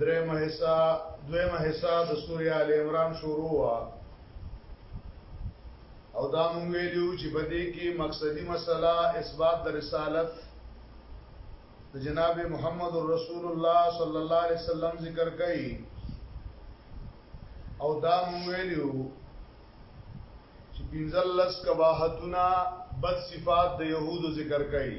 درېمه حصہ دویمه حصہ د سورې ال عمران شروع وا او دا مونږ ویلو چې په دې کې مقصدی مسله اثبات د رسالت د جناب محمد رسول الله صلی الله علیه وسلم ذکر کړي او دا مونږ ویلو چې پنځلس کباحتونه بد صفات د يهودو ذکر کړي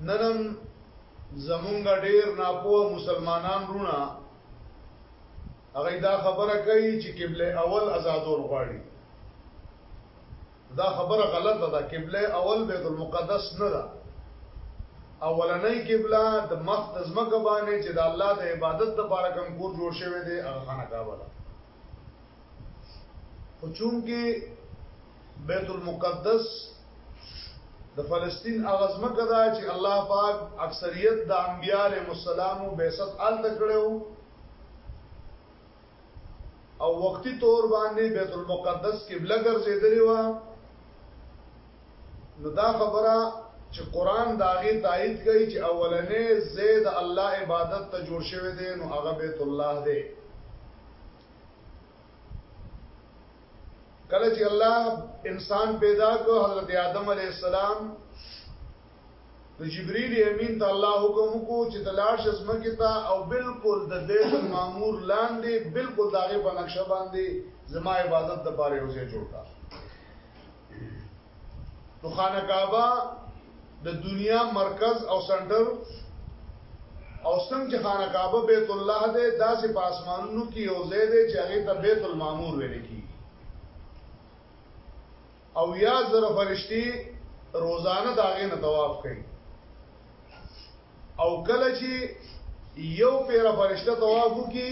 ننم زمونږ ډیر ناپوه مسلمانان رونه هغه دا خبره کوي چې قبله اول آزادول غواړي دا خبره غلطه ده قبله اول بیت المقدس نه ده اولنۍ قبله د مخ د زمکه باندې چې د الله د عبادت لپاره کوم کور جوړ شوی دی هغه خانه کعبه ده خو چونکه بیت المقدس د فلسطین هغه ځمکه ده چې الله پاک اکثریت د انبیانو مسالمو بیست ال تکړو او وقتی طور باندې بیت المقدس قبله ګرځیدلی و نو دا خبره چې قرآن د هغې تایید کوي چې اولنې ځای د الله عبادت ته جوړ شوی دی نو هغه بیت الله دی کله چې الله انسان پیدا کړ حضرت آدم علیه السلام نو جبريل امين ته الله حکم وکړو چې د لاړ شس مکه ته او بالکل د بیت المعمور لاندې بالکل داغه په نقشه باندې زما عبادت د پاره اوسه جوړ کا نو خانه کعبه د دنیا مرکز او سنټر او څنګه چې خانه کعبه بیت الله ده داسې په اسمانونو کې یو ځای دی چې هغه ته بیت المعمور ویل کیږي او یا زره فرشتي روزانه داغه نه طواف کوي او کله چې یو پیر فرشته طواف وکي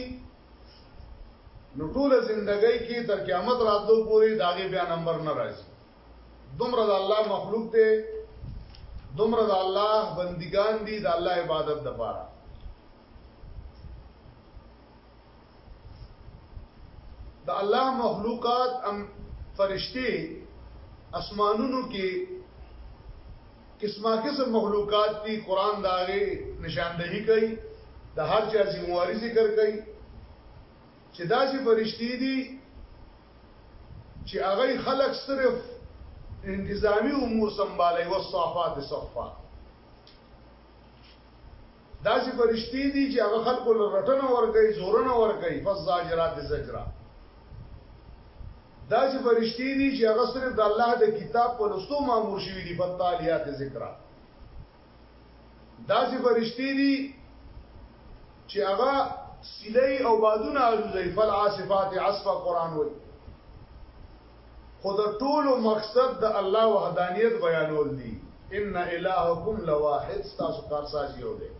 نو ټول زندګۍ کې تر قیامت راتلو پورې داغه بیا نمبر نه راځي دومره د الله مخلوق دی دومره د الله بندگان دي د الله عبادت لپاره د الله مخلوقات ام فرشتي اسمانونو کې قسمه قسم مخلوقات دي قران داغه نشاندهي کوي د هر چا ذمہواری ذکر کوي چې دا چې فرشتي دي چې هغه خلق صرف انتظامی امور سنبالی و صافات صفا داسې فرشتې دي چې هغه خلکو له رټنه ورکوي، زورنه ورکوي، فالزاجرات زجرا. داسې فرشتې دي چې هغه صرف د الله د کتاب په لوستو مامور شوي دي، فالتالیات ذکرا. داسې فرشتې دي چې هغه سیلې او بادونه الوزي، فالعاصفات عصفا قران وایي. خو د ټولو مقصد د الله وحدانیت بیانول دي، ان الهکم لواحد، ستاسو کارساز یو دی.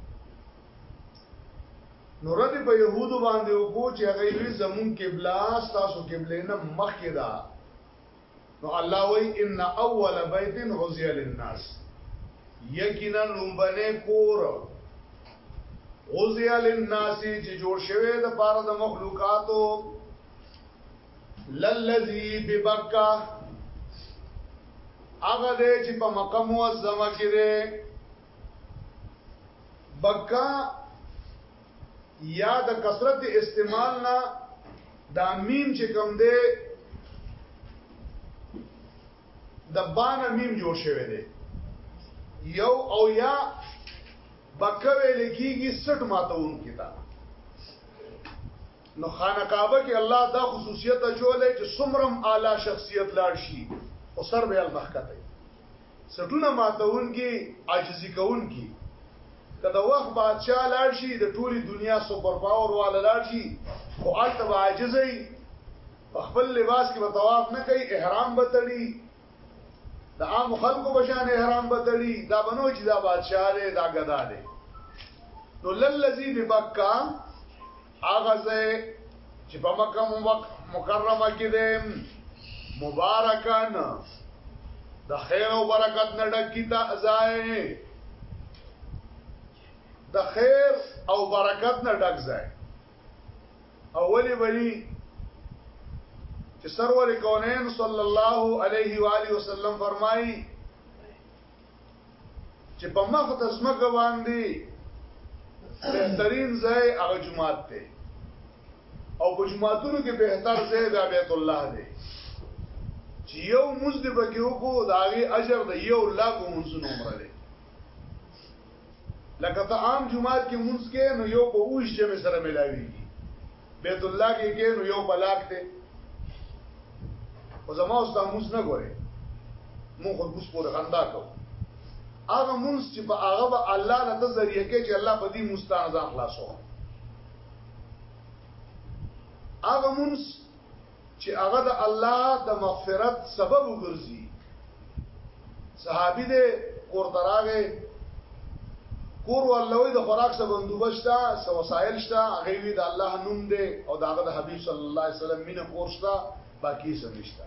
نو رد په يهودو باندې وکړو چې هغه وی زمون قبله تاسو قبله نه مخکې ده نو الله وی ان اول بیت عزیا للناس یقینا لومبنه کور عزیا للناس چې جوړ شوی د پاره د مخلوقاتو للذي ببکا هغه دې چې په مکه معظمه کې ده بکا یا د کثرت استعمال نه دا میم چې کوم ده د بان میم جوړ شوی دی یو او یا بکوي لکیږي 60 ماتون کتاب نو خانه کعبه کې الله دا خصوصیت اچولې چې سمرم اعلی شخصیت لاړ شي او سر به المخکته سټونه ماتون کې عاجزي کون کې کله وخت بادشاہ لاړ شي د ټولي دنیا سپر پاور والا لاړ شي خو الته عاجزي خپل لباس کې طواف نه کوي احرام به تړي د عام خلکو بشان احرام به تړي دا بنو چې دا بادشاہ دی دا غدا دی نو للذي ببکا هغه ځای چې په مکه مکرمه کې ده مبارکان د خیر او برکت نه ډک کی تا ځای د خیر او برکت نه ډک ځای اولی ولی چې سرور کونین صلی الله علیه و آله وسلم فرمایي چې په مخ د زمکه باندې بهترین ځای هغه جمعات دی او په جمعاتونو کې بهتر ځای د بیت الله دی چې یو موز دی پکې وکړو دا غي اجر د یو لاکو منځونو عمر دی لکه ته عام جمعات کې موز کې نو یو په اوش جمع سره ملاويږي بیت الله کې کې نو یو بلاک دی او زما اوس دا موس نه ګوره مو خو موس پورې خندا کو هغه موس چې په هغه به الله له ذریعہ کې چې الله په دې مستان ځان خلاصو هغه موس چې هغه د الله د مغفرت سبب وګرځي صحابي دې کور تراغه کور ولوي د خوراک څخه بندوبسته سو وسایل شته هغه وی د الله نوم دی او داغه د حبيب صلی الله علیه وسلم مینه کور شته باقی څه نشته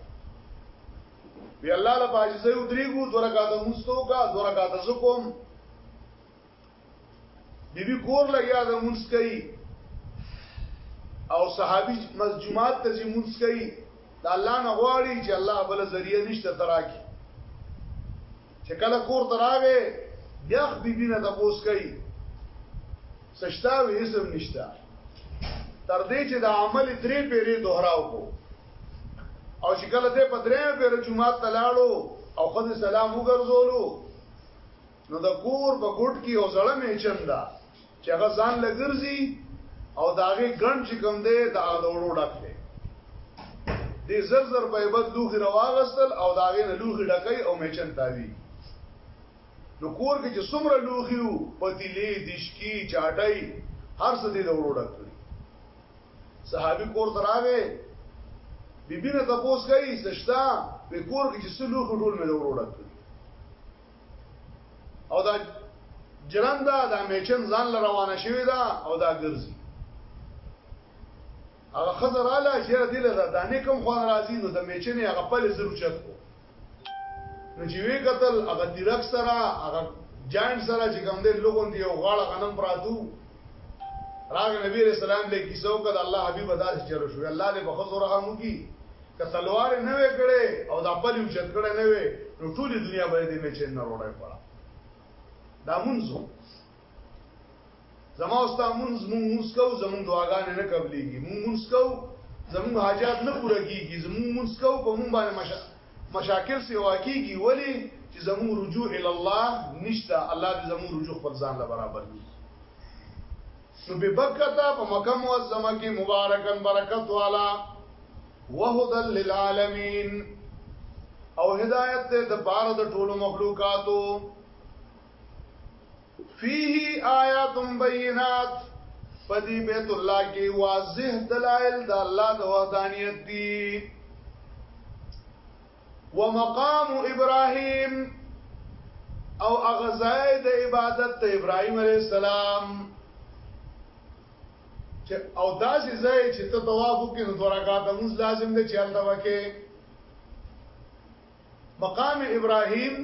وی الله له باجزه یو دریګو دورګه د مستو کا دورګه د زکم بیبي کور لګیا د مونږ کوي او صحابي مسجمات ته چې مونږ کوي د الله نه غواړي چې الله بل ذریعہ نشته تراکي چې کله کور تراغه بیا بیبي نه تاسو کوي سشتا وې اسم نشتا تر دې چې د عمل درې پیری دوهراو کو او چې کله دې په درې پیری جمعه تلاړو او خدای سلام وګرځولو نو د کور په ګډ کې یو زړه مې چندا چې هغه ځان لګرځي او داغه ګڼ چې کوم دی دا د وړو ډک دی دې زر زر په بد لوخي رواغستل او داغه نه لوخي ډکې او مې چندا وی نو کور کې چې څومره لوخي وو پتیلې دشکی چاټي هر څه دې د وړو ډک کړی صحابي کور تراغه بیبینه تاسو کوي سشتا په کور کې چې څه لوخي ټول مې د وړو ډک کړی او دا جرنده دا میچن ځان ل روانه شوی دا او دا ګرځي هغه خزر اعلی چې دې له دانې کوم خو راځي نو د میچن هغه په لزر چت کو نو چې وی قتل هغه تیرک سره هغه جاین سره چې کوم دې لوګون دی او غاړه غنم پراتو راغ نبی رسول الله له کیسو کده الله حبیب داس چر شو الله دې بخزو رحم وکي که تلوار یې نه وی کړی او دا پل یې اوچت کړی نه وی نو ټولې دنیا به دې مې چین نه روړی خوړه دا منځو زما اوستا منځ مونږ موس کو زمونږ دعاګانې نه قبليږي مونږ موس کو زمونږ حاجات نه پوره کیږي زمونږ موس کو په مونږ باندې مشا... مشاکل سی واقعيږي ولی چې زمونږ رجوع ال الله نشته الله دې زمونږ رجوع خپل ځان له برابر کړي شو ببکتا په مکه معظمه کې مبارکن برکت والا وهدل للعالمین او هدایت ته د بار د ټولو مخلوقاتو فيه آیات بینات پدی بیت الله کې واضح دلائل د الله د وحدانیت دي ومقام ابراهیم او هغه ځای د عبادت د ابراهیم علی السلام چې او داسې ځای چې ته طواف وکې نو دوه رکعات موږ لازم دي چې هلته وکې مقام ابراهیم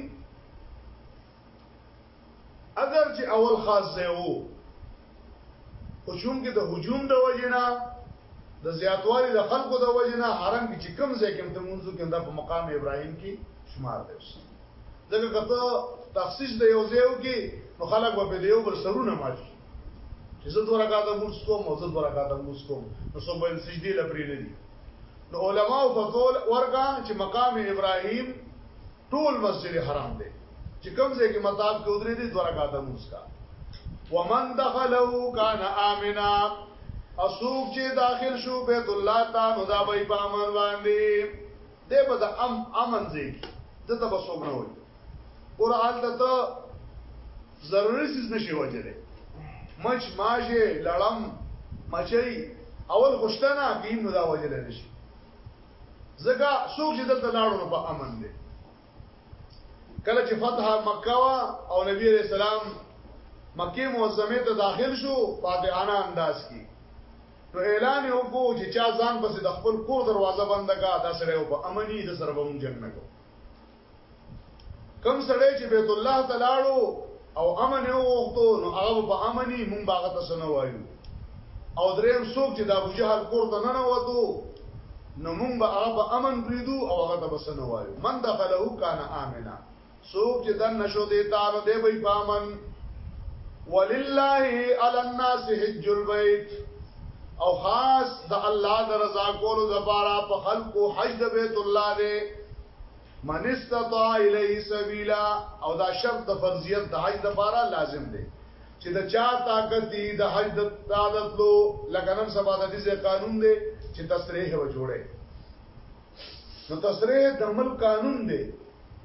اگر چې اول خاص ځای وو خو چونکې د هجوم د وجنه د زیاتوالي د خلکو د وجنه حرم کې چې کوم ځای کې د منځو کې د مقام ابراهيم کې شمار دی ځکه کته تخصیص د یو ځای کې نو خلک به په دیو بر سرونه ماشي چې زه دوه رکعاته مونږ کوم او زه دوه رکعاته مونږ کوم نو څو بل سجدي لپاره نه دي نو علماء فقول ورکا چې مقام ابراهيم ټول مسجد حرام دی چې کوم ځای کې مطاف کې ودرې دي دوه رکعاته مونږ کا ومن دخله کان امنا اسوق چې داخل شو بیت الله تا نو دا به په امن باندې دې په د ام امن ځای کې دته به سوګ نه وي اور حال ته ضروري څه نشي وځره مچ ماشه لړم مچي اول خوشتنه بیم نو دا وځره نشي ځکه څوک چې دلته لاړو نو په امن دی کله چې فتح مکه وا او نبی عليه السلام مکه معظمه ته داخل شو فاتحانه انداز کې نو اعلان یې وکړو چې چا ځان پسې د خپل کور دروازه بنده کا دا سره په امني د سره به مونږ جنګ نه کوو کم سړی چې بیت الله ته لاړو او امن یې وغوښتو نو هغه په امني مونږ باغ ته سن وایو او دریم څوک چې د ابو جهل کور ته نه وته نو مونږ به هغه په امن بریدو او هغه ته بسن وایو من دخله کان امنا څوک چې دن نشو دی تا نو دی به په امن ولله علی الناس حج البيت او خاص د الله د رضا کولو لپاره په خلقو حج د بیت الله دی من استطاع الیه سبیلا او دا شرط د فرضیت د حج د پاره لازم دی چې د چا طاقت دی د حج د عادت لو لکه نن سبا د دې قانون دی چې تصریح و جوړه نو تصریح د ملک قانون دی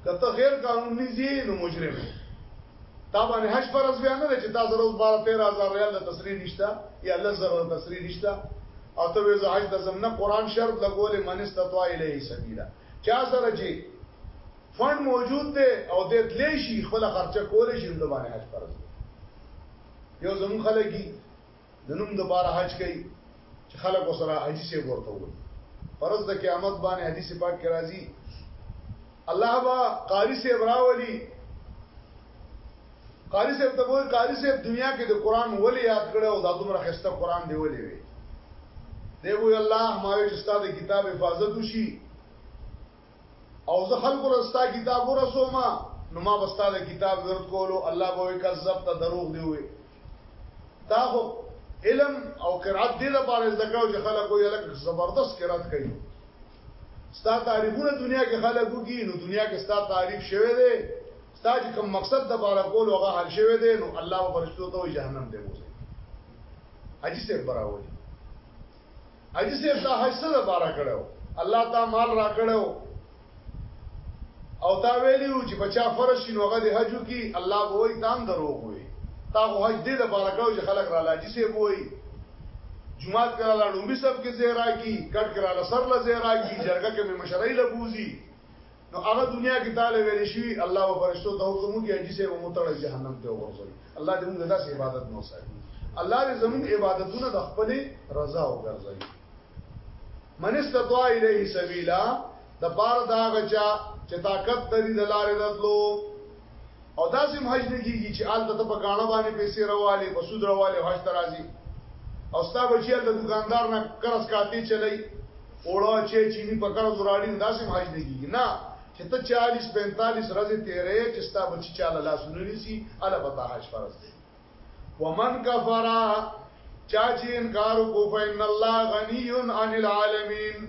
کته غیر قانوني زی نو مجرم دی تا باندې حج فرض بیا نه چې تا سره اوس 12 13000 ریال د تسریح نشته یا الله سره د تسریح نشته او ته وې زه حج د زمنه قران شرط لګولې من استطاع الیه سبیلا چا سره چې فند موجود دی او د تلې شي خپل خرچه کولې شي د باندې حج فرض یو زمون خلګي د نوم د بار حج کوي چې خلک وسره حجي سي ورته وي پرز د قیامت باندې حدیث پاک کې راځي الله با قاری سے براولی قاری صاحب ته وای قاری صاحب دنیا کې د قران ولې یاد کړو او دا دومره خسته قران دی ولې وی دی وی الله ما یې چې ستاسو کتاب حفاظت وشي او زه خلکو له ستا کتاب ورسوم نو ما به ستا د کتاب ورد کولو الله به وي کذب ته دروغ دی وي تا خو علم او قرات دې لپاره زکاو چې خلک وي لکه زبردست قرات کوي ستا تعریفونه دنیا کې خلک وکي نو دنیا کې ستا تعریف شوه دی ستا چې کوم مقصد د بار کول هغه حل شوه دی نو الله فرشتو ته جهنم دی وځي حدیث برابر حاجی صاحب دا حج څه لپاره کړو الله تا مال را کړو او تا ویلیو چې بچا فرض شینو هغه د حج کی الله به وای تام دروغ وي تا خو حج دې لپاره کړو چې خلک را لاجی صاحب وای جمعات کرا لا ډومبي سب کې زیرا کی کټ کرا لا سر لا زیرا کی جرګه کې مشرای لبوزي نو هغه دنیا کې تعالی ویل شي الله او فرشتو ته حکم کوي چې سه متړ جهنم ته ورغوري الله دې موږ داسې عبادت نو ساتي الله دې زموږ عبادتونه د خپل رضا وګرځي من استطاع الیه سبیلا د پاره دا غچا چې طاقت لري د لارې راتلو او داسې هم حج نه کیږي چې آلته ته په ګاڼه باندې پیسې راوالې په سود راوالې حج ته راځي او ستا بچی آلته دکاندار نه قرض کاتی چلی اوړه چې چینی په قرض راړي نو داسې هم حج نه کیږي نه چې ته 40 45 ورځې تیرې چې ستا بچی چاله لاس نه نیسی الا پتا حج فرض دی ومن کفر چاچی انکار کو فإن الله غنی عن العالمین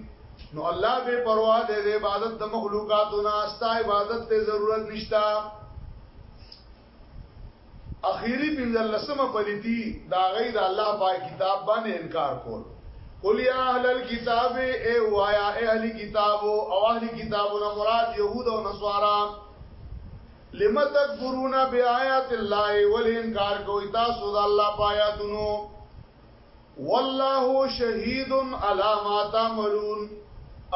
نو الله بے پروا دے دے عبادت د مخلوقاتو نه استا عبادت ته ضرورت نشتا اخیری بنزل لسمه پلیتی دا غی دا الله پاک کتاب باندې انکار کول قل یا اهل الكتاب اے وایا اهل کتاب او اهل کتابونه مراد يهود او نصارا لم تکفرون بیاات الله ولی انکار کوي تاسو د الله پایاتونو والله شهید علی ما تعملون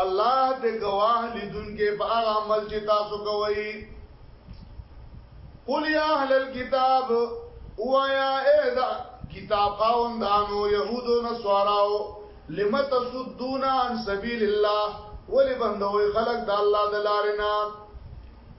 الله دې گواه لیدونکې په هغه عمل چې تاسو کوي قل یا اهل الكتاب وایا اهدا کتاب قاوندانو يهودو نصاراو لم تصدون عن سبيل الله ولبندوي خلق د الله د لارې نه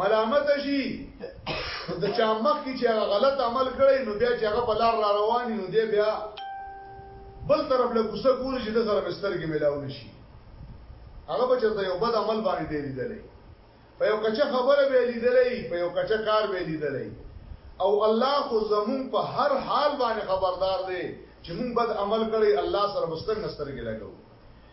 ملامت شي نو د چا مخ کې چې هغه غلط عمل کړی نو بیا چې هغه په لار را روان نو دی بیا بل طرف له کوسه ګوري چې د سره مستر کې ملاو نشي هغه به چرته یو بد عمل باندې دی لیدلې په یو کچه خبره به لیدلې په یو کچه کار به لیدلې او الله خو زمون په هر حال باندې خبردار دی چې مون بد عمل کړی الله سره مستر نستر کې لګو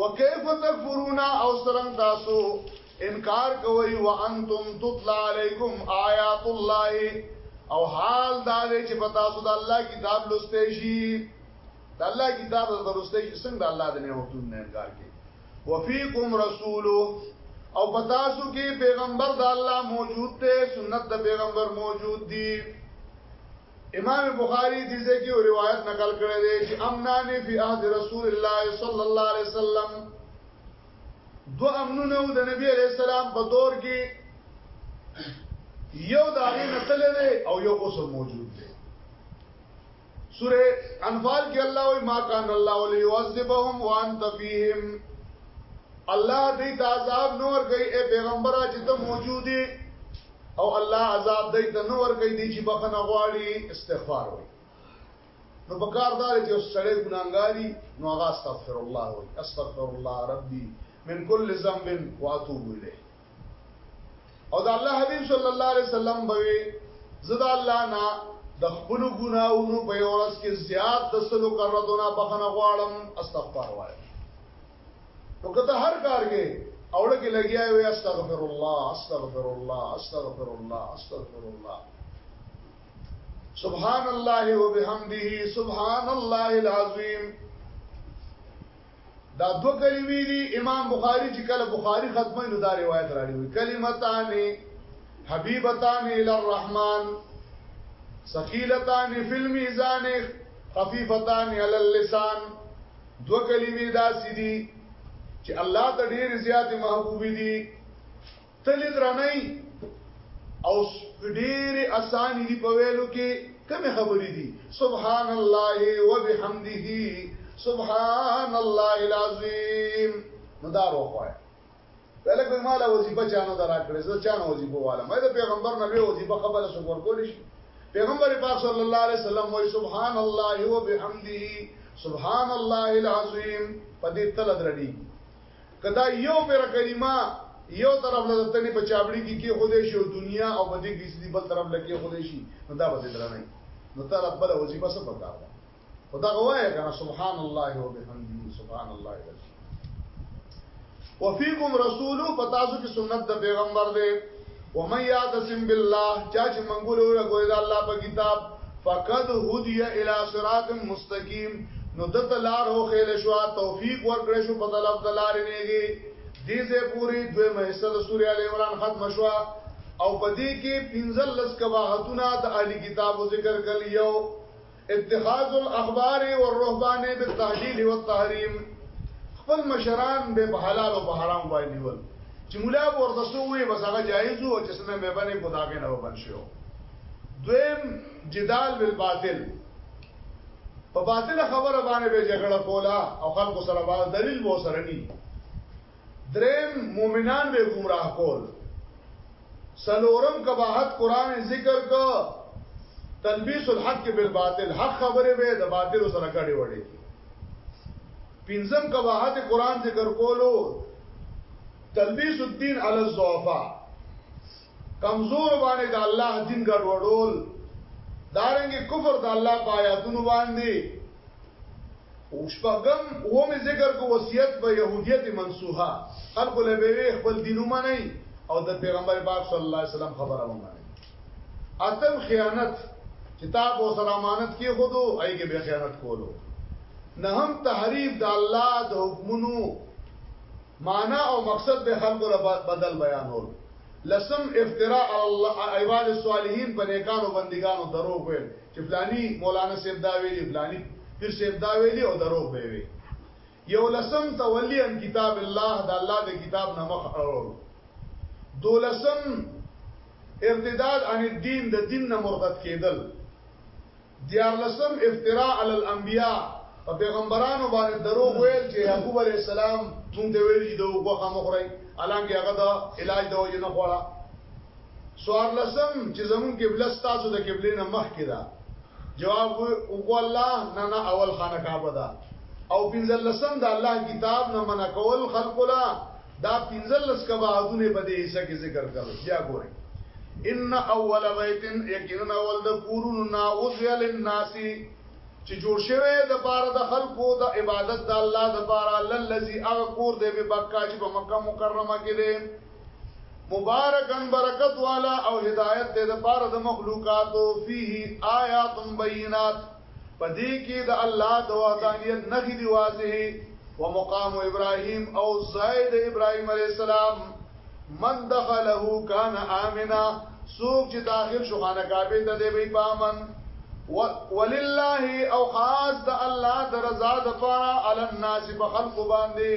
وکيف تکفرون او سرنګ تاسو انکار کوي وانتم تطلع علیکم آیات الله او حال دا دی چې پتا سو د الله کتاب لسته شي د الله کتاب د لسته شي څنګه د الله د نعمتونو نه انکار کوي وفيکم رسول او پتا سو کې پیغمبر د الله موجود دی سنت د پیغمبر موجود دی امام بخاری دې ځای کې روایت نقل کړی دی چې امنانی فی عهد رسول الله صلی الله علیه وسلم دو امنونه د نبی علیہ السلام په دور کې یو داغه نسل دی او یو اوس موجود دی سوره انفال کې الله وی ما کان الله لیعذبهم وانت فیهم الله دې تعذاب نور گئی اے پیغمبره چې ته موجودی او الله عذاب دای ته نو ور کوي دی چې بخنه غواړي استغفار وي نو په کار دار چې سړی ګناګاری نو هغه استغفر الله وي استغفر الله ربي من كل ذنب واتوب الیه او دا الله حبیب صلی الله علیه وسلم بوي زدا الله نه د خپل ګناونو په ورځ کې زیات د سلو کرتونه بخنه غواړم استغفار وایم نو کته هر کار کې اوړه کې لګیا وي استغفر الله استغفر الله استغفر الله استغفر الله سبحان الله وبحمده سبحان الله العظیم دا دو کلمې دي امام بخاری چې کله بخاری ختمه نو دا روایت راړي وي کلمتان حبیبتان ال الرحمن ثقيلتان فی الميزان خفيفتان علی اللسان دوه کلمې داسې دي چې الله ته ډېر زیات محبوب دي تل درنۍ او ډېر اسان دي په ویلو کې کوم خبرې دي سبحان الله وبحمده سبحان الله العظیم نو دا روخه بلک به مال وظیفه چانو درا کړې زه چانو وظیفه والا مې د پیغمبر نبی وظیفه خبره سو ورکول شي پیغمبر پاک صلی الله علیه وسلم وای سبحان الله وبحمده سبحان الله العظیم په دې تل درړي کدا یو پر کلمه یو طرف له تنې په چابړي کې کې خوده شي او دنیا او بده کې سړي بل طرف لکه خوده شي نو دا به درنه نو طرف بل وظیفه څه پکاره خدا غوايا کنه سبحان الله وبحمده سبحان الله العظیم وفيكم رسول پتاسو کې سنت د پیغمبر دی ومن يعتصم بالله چا چې منګول ولا ګوي دا الله په کتاب فقد هدي الى صراط مستقيم نو د تلار هو خېل شو توفيق ورکړې شو په طلب تلار نهږي دې سه پوری دوه مهسه د سورې ال عمران ختم شو او پدې کې 15 لس کواهتونه د اهلي کتابو ذکر کړ یو اتخاذ الاخبار والرهبان بالتحلیل والتحریم خپل مشران به په حلال او په حرام باندې نیول چې مولا ورته سوې بس هغه جایز وو چې سنه به باندې ګداګه نه وبن شو دویم جدال بالباطل په باطل خبره باندې به جګړه کولا او خلکو سره باندې دلیل وو سره نه دریم مومنان به ګمراه کول سلورم کباحت قران ذکر کو تلبیس الحق بالباطل حق خبره به د باطل سره کړي وړي پنځم کباحت قران ذکر کولو تلبیس الدین علی الضعفاء کمزور باندې د الله دین ګډوډول دارنګي کفر د الله پایاتونو باندې شپږم، اوومې ذکر کو وصیت به یهودیت منسوحه، خلکو له به وی خپل دین ومنئ او د پیغمبر پاک صلی الله علیه وسلم خبره ومنئ. اتم، خیانت، چې تا په سره امانت کې خودو ای کې به خیانت کولو. نهم، تحریف د الله د حکمونو معنا او مقصد به خلکو له بدل بیانول. لسم، افتراء الله ایوال الصالحین په نیکانو بندګانو دروغ ویل. چې فلانی مولانا صاحب دا ویلي فلانی پیر صاحب دا ویلي او دروغ به وي یو لسم تولی ان کتاب الله دا الله د کتاب نه مخ اړول دولسم ارتداد عن الدین د دین نه مرتد کېدل دیار لسم افتراء علی الانبیاء په پیغمبرانو باندې دروغ ویل چې یعقوب علی السلام مونږ ته ویل چې دوه غوخه مخوري الانګه هغه د علاج د وجه نه خوړه څوارلسم، چې زموږ قبله ستاسو د قبلې نه مخکې ده؟ جواب، وکو الله، نه نه اول خانه کعبه ده. او پنځلسم، د الله کتاب نه منع کول خلکو له دا پنځلس قباحتونه په دې حصہ کې ذکر کړل. بیا ګورئ. ان اول بیت یقینا اول د کورونو نا اوذیا للناس چې جوړ شوی د پاره د خلکو د عبادت د الله د پاره للذي اغه کور دی په مکه چې په مکه مکرمه کې دی مبارکن برکت والا او هدایت دې د پاره د مخلوقاتو فيه آیات بینات پدې کې د الله د وحدانیت نخې دی واضح و مقام ابراهیم او زید ابراهیم علی السلام من دخله کان امنا سوق چې داخل شو خانه کعبه ته دی به پامن ولله او خاص د الله د رضا د پاره علی الناس بخلق باندې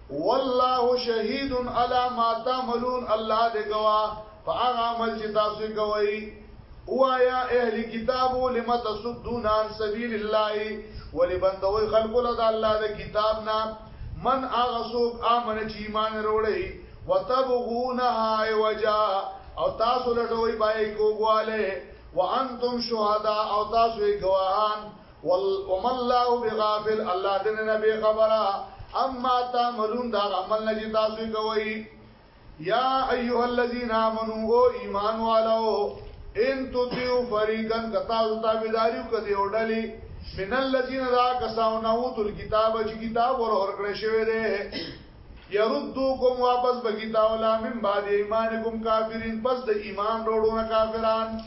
والله شهید علی ما تعملون الله دې ګواه په هغه عمل چې تاسو کوي وایا اهل کتابو لم تصدون عن سبیل الله ولی بندوي خلق له د الله د کتاب نه من هغه څوک امن چې ایمان وروړي وتبغونها وجا او تاسو لټوي پای کوواله وانتم شهدا او تاسو گواهان وما الله بغافل الله دې نه به خبره اما تعملون دا عمل نه چې تاسو کوي یا ایها الذین آمنو او ایمان والو ان تطیعوا فریقا کتا تابعداري کوي او ډلې من الذین ذا کساو نو تل کتاب چې کتاب ور اور کړی شوی دی یردوکم واپس بکی تاولا من بعد ایمانکم کافرین پس د ایمان روړو نه کافران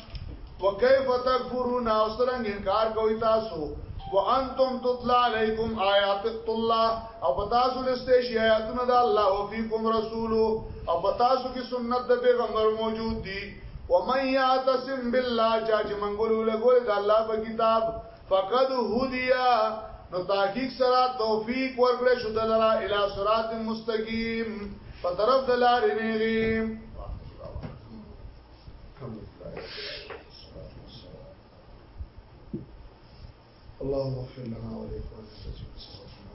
وکيف تکفرون او سرنګ انکار کوي تاسو وانتم تطلع علیکم آیات الله او پتا سو لسته شی آیاتونه د الله او فیکم رسول او پتا سو کی سنت د پیغمبر موجود دي ومن یعتصم بالله چا چې منګولو لګول د الله په کتاب فقد هدیا نو تحقیق سره توفیق ورکړې شو دلرا الی صراط مستقیم په طرف د لارې نیغي اللهم اغفر لنا ولإخواننا الذين سبقونا